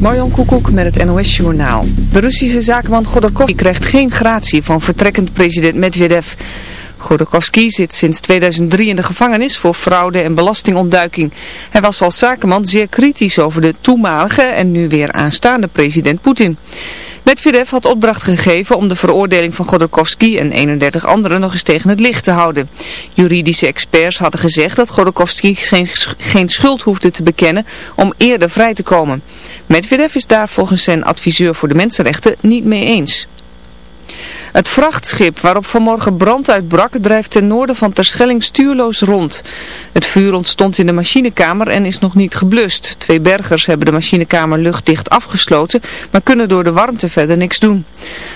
Marjan Koekoek met het NOS Journaal. De Russische zakenman Godorkovsky krijgt geen gratie van vertrekkend president Medvedev. Godorkovsky zit sinds 2003 in de gevangenis voor fraude en belastingontduiking. Hij was als zakenman zeer kritisch over de toenmalige en nu weer aanstaande president Poetin. Medvedev had opdracht gegeven om de veroordeling van Godorkovsky en 31 anderen nog eens tegen het licht te houden. Juridische experts hadden gezegd dat Godorkovsky geen, geen schuld hoefde te bekennen om eerder vrij te komen. Medvedev is daar volgens zijn adviseur voor de mensenrechten niet mee eens. Het vrachtschip waarop vanmorgen brand uitbrak drijft ten noorden van Terschelling stuurloos rond. Het vuur ontstond in de machinekamer en is nog niet geblust. Twee bergers hebben de machinekamer luchtdicht afgesloten, maar kunnen door de warmte verder niks doen.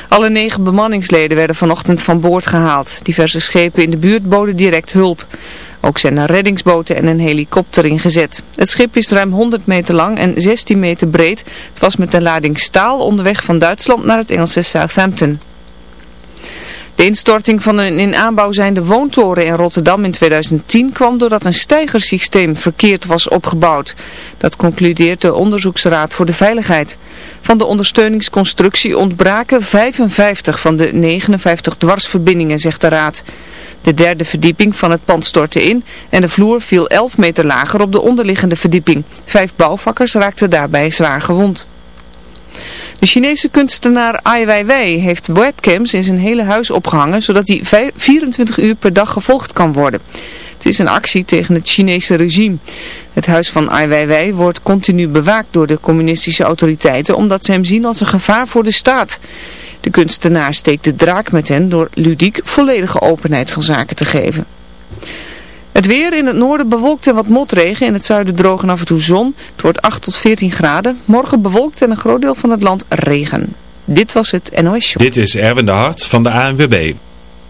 Alle negen bemanningsleden werden vanochtend van boord gehaald. Diverse schepen in de buurt boden direct hulp. Ook zijn er reddingsboten en een helikopter ingezet. Het schip is ruim 100 meter lang en 16 meter breed. Het was met een lading staal onderweg van Duitsland naar het Engelse Southampton. De instorting van een in aanbouw zijnde woontoren in Rotterdam in 2010 kwam doordat een stijgersysteem verkeerd was opgebouwd. Dat concludeert de Onderzoeksraad voor de Veiligheid. Van de ondersteuningsconstructie ontbraken 55 van de 59 dwarsverbindingen, zegt de raad. De derde verdieping van het pand stortte in en de vloer viel 11 meter lager op de onderliggende verdieping. Vijf bouwvakkers raakten daarbij zwaar gewond. De Chinese kunstenaar Ai Weiwei heeft webcams in zijn hele huis opgehangen, zodat hij 24 uur per dag gevolgd kan worden. Het is een actie tegen het Chinese regime. Het huis van Ai Weiwei wordt continu bewaakt door de communistische autoriteiten, omdat ze hem zien als een gevaar voor de staat. De kunstenaar steekt de draak met hen door ludiek volledige openheid van zaken te geven. Het weer in het noorden bewolkt en wat motregen. In het zuiden droog en af en toe zon. Het wordt 8 tot 14 graden. Morgen bewolkt en een groot deel van het land regen. Dit was het NOS Show. Dit is Erwin de Hart van de ANWB.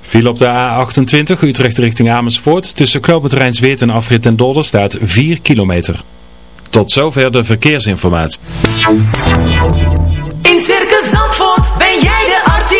Viel op de A28 Utrecht richting Amersfoort. Tussen knooppunt Rijnsweert en afrit en Dolder staat 4 kilometer. Tot zover de verkeersinformatie. In Circus Zandvoort ben jij de artiest.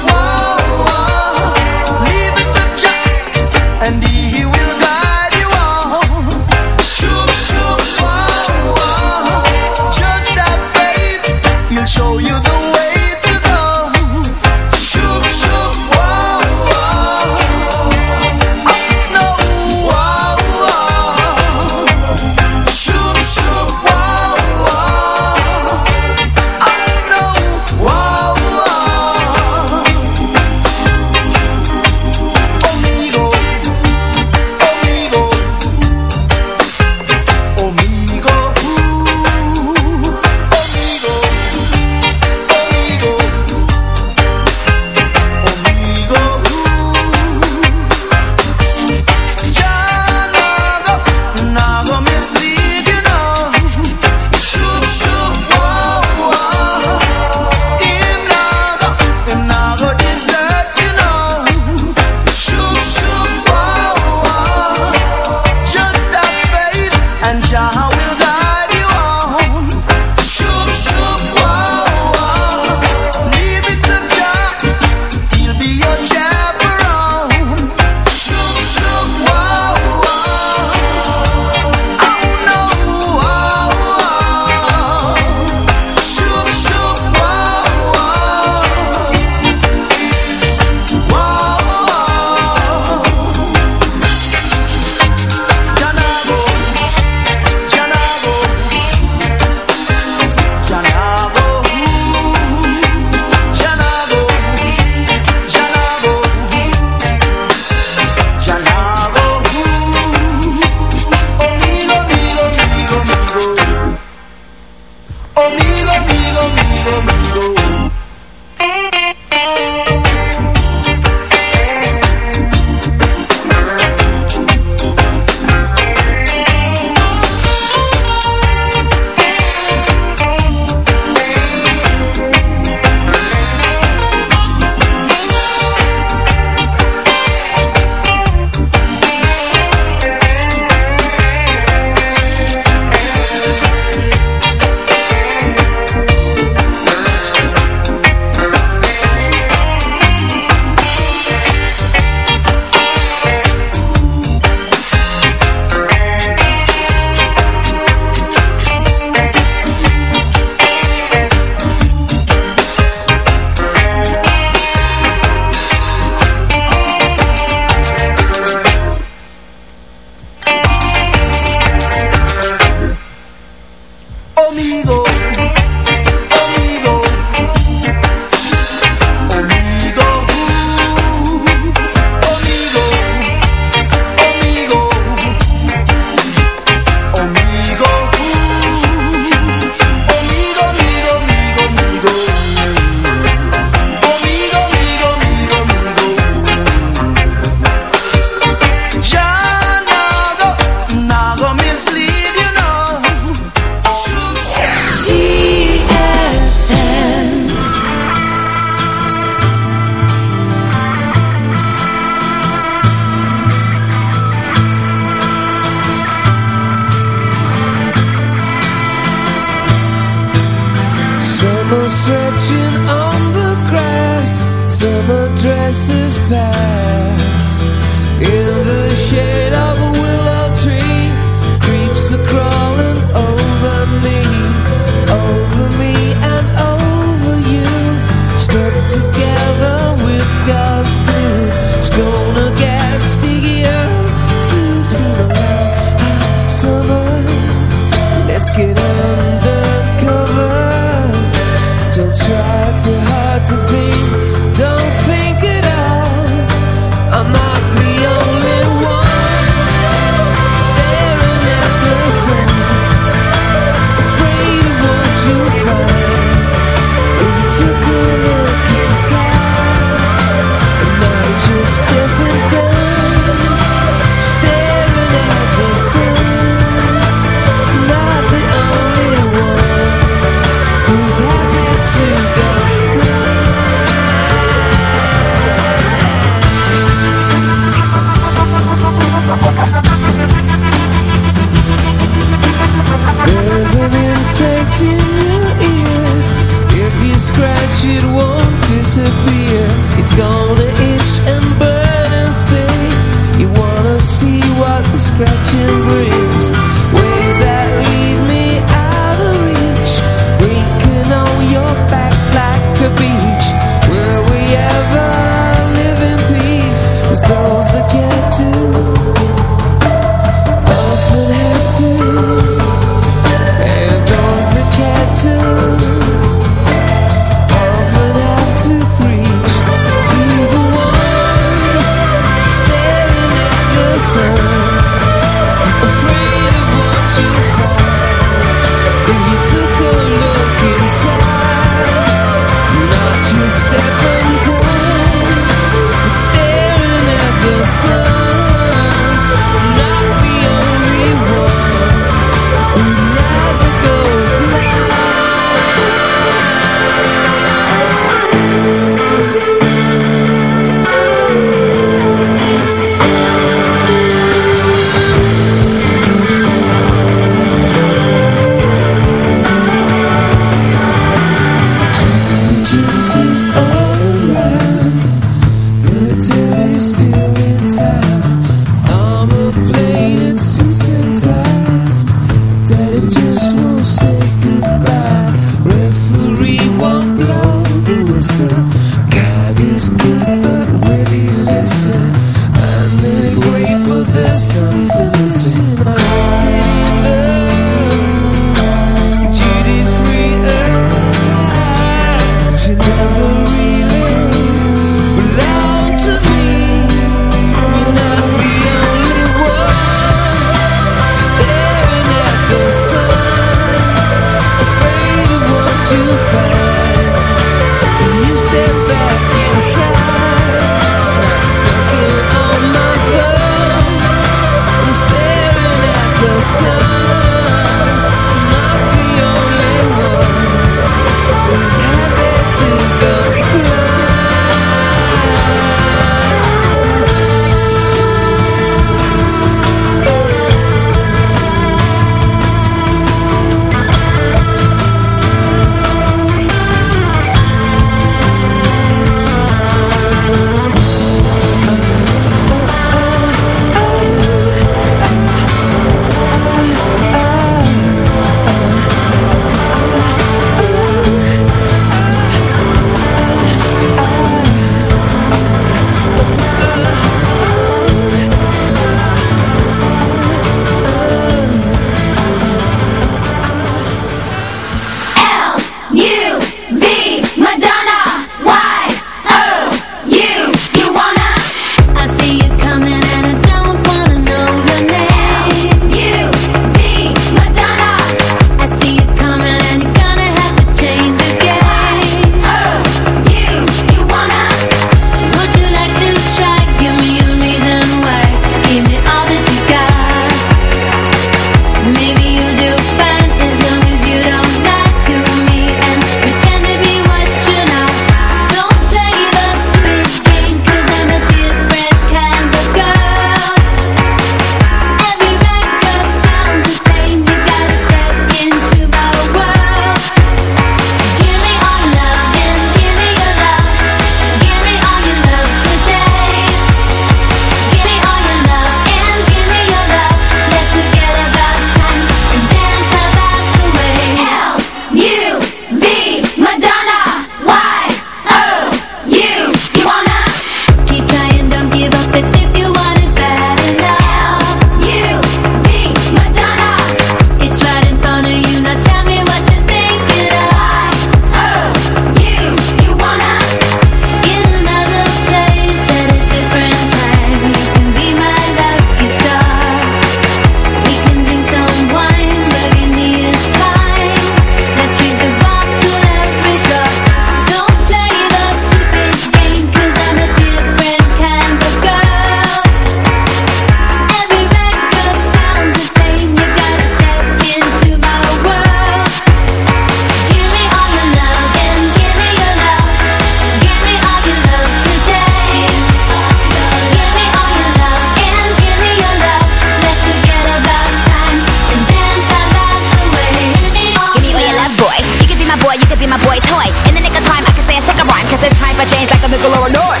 boy toy. In the nick of time, I can say a second rhyme, cause it's time for change like a nickel or a north.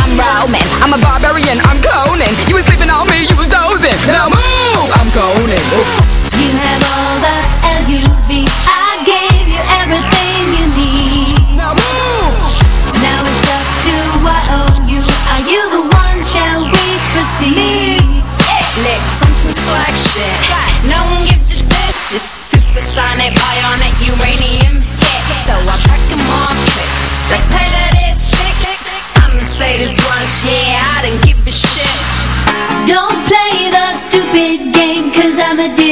I'm Roman, I'm a barbarian, I'm Conan. You was sleeping on me, you was dozing. Now move, I'm Conan. Ooh. You have all the LUV. I gave you everything you need. Now move. Now it's up to YOU. Are you the one? Shall we proceed? Lick, some swag shit. No one gives you this. It's supersonic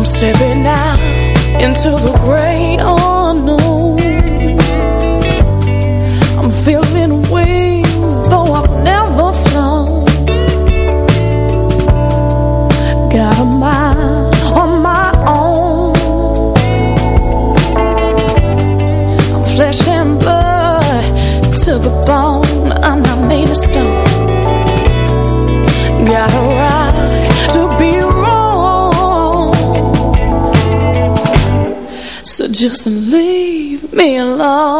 I'm stepping out into the grave. Just leave me alone.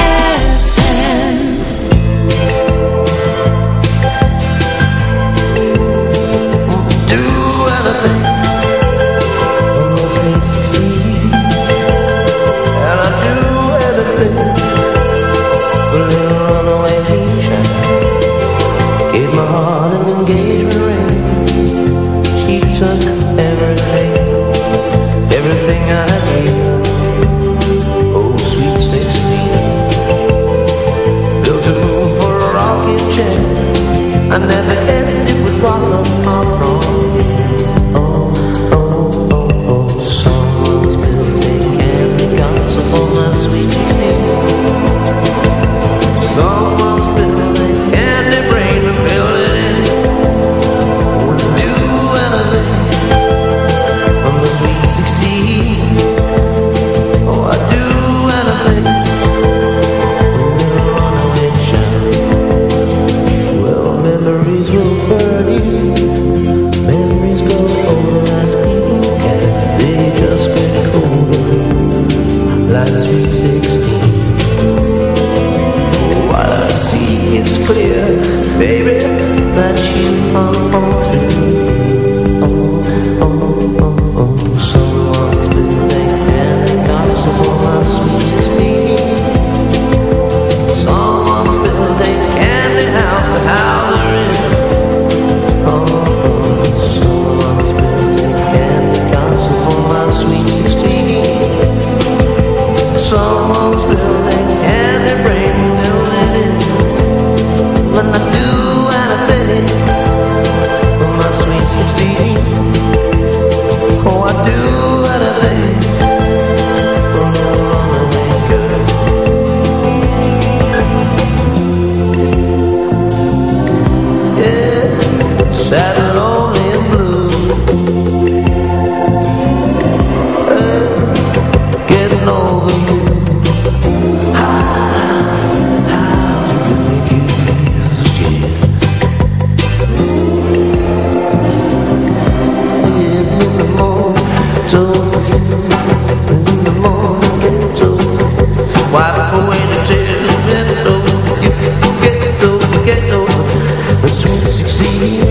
Wipe en the tears, get over, get over, get over, succeed.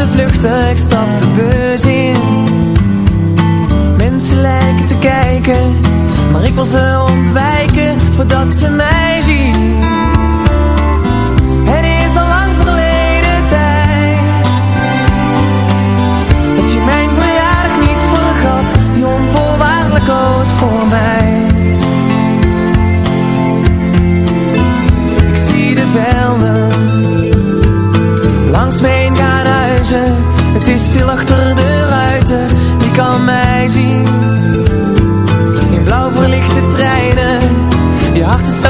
De vluchten, ik stap de bus in. Mensen lijken te kijken, maar ik wil ze ontwijken Voordat ze mij Je hart